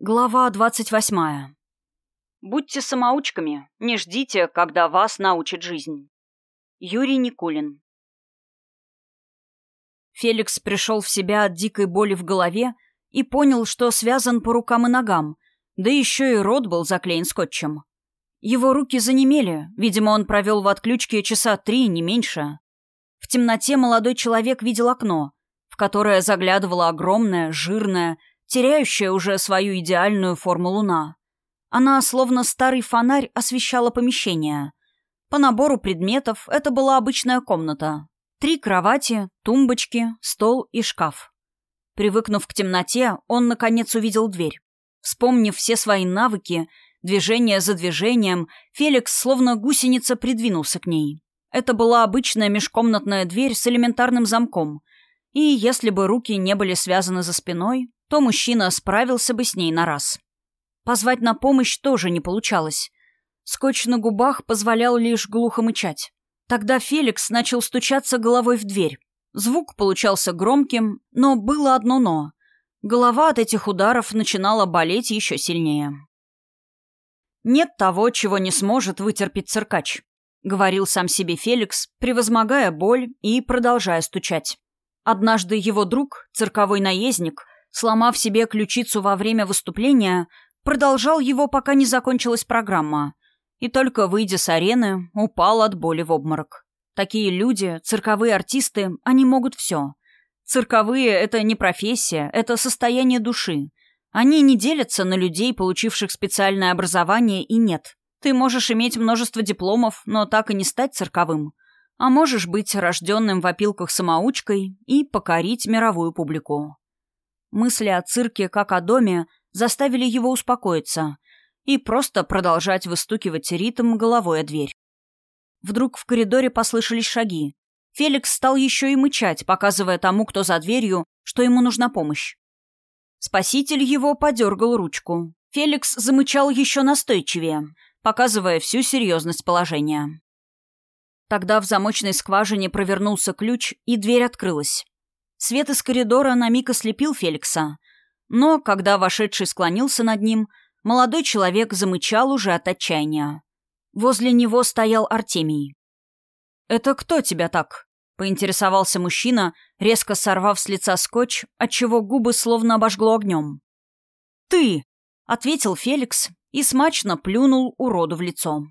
Глава двадцать восьмая. Будьте самоучками, не ждите, когда вас научит жизнь. Юрий Никулин. Феликс пришел в себя от дикой боли в голове и понял, что связан по рукам и ногам, да еще и рот был заклеен скотчем. Его руки занемели, видимо, он провел в отключке часа три, не меньше. В темноте молодой человек видел окно, в которое заглядывала огромная, жирная, теряющая уже свою идеальную форму луна. Она, словно старый фонарь, освещала помещение. По набору предметов это была обычная комната. Три кровати, тумбочки, стол и шкаф. Привыкнув к темноте, он, наконец, увидел дверь. Вспомнив все свои навыки, движение за движением, Феликс, словно гусеница, придвинулся к ней. Это была обычная межкомнатная дверь с элементарным замком. И если бы руки не были связаны за спиной, то мужчина справился бы с ней на раз. Позвать на помощь тоже не получалось. Скотч на губах позволял лишь глухо мычать. Тогда Феликс начал стучаться головой в дверь. Звук получался громким, но было одно «но». Голова от этих ударов начинала болеть еще сильнее. «Нет того, чего не сможет вытерпеть циркач», — говорил сам себе Феликс, превозмогая боль и продолжая стучать. Однажды его друг, цирковой наездник, сломав себе ключицу во время выступления, продолжал его, пока не закончилась программа. И только выйдя с арены, упал от боли в обморок. Такие люди, цирковые артисты, они могут все. Цирковые — это не профессия, это состояние души. Они не делятся на людей, получивших специальное образование, и нет. Ты можешь иметь множество дипломов, но так и не стать цирковым. А можешь быть рожденным в опилках самоучкой и покорить мировую публику. Мысли о цирке как о доме заставили его успокоиться и просто продолжать выстукивать ритм головой о дверь. Вдруг в коридоре послышались шаги. Феликс стал еще и мычать, показывая тому, кто за дверью, что ему нужна помощь. Спаситель его подергал ручку. Феликс замычал еще настойчивее, показывая всю серьезность положения. Тогда в замочной скважине провернулся ключ, и дверь открылась. Свет из коридора на миг ослепил Феликса. Но, когда вошедший склонился над ним, молодой человек замычал уже от отчаяния. Возле него стоял Артемий. «Это кто тебя так?» — поинтересовался мужчина, резко сорвав с лица скотч, отчего губы словно обожгло огнем. «Ты!» — ответил Феликс и смачно плюнул уроду в лицо.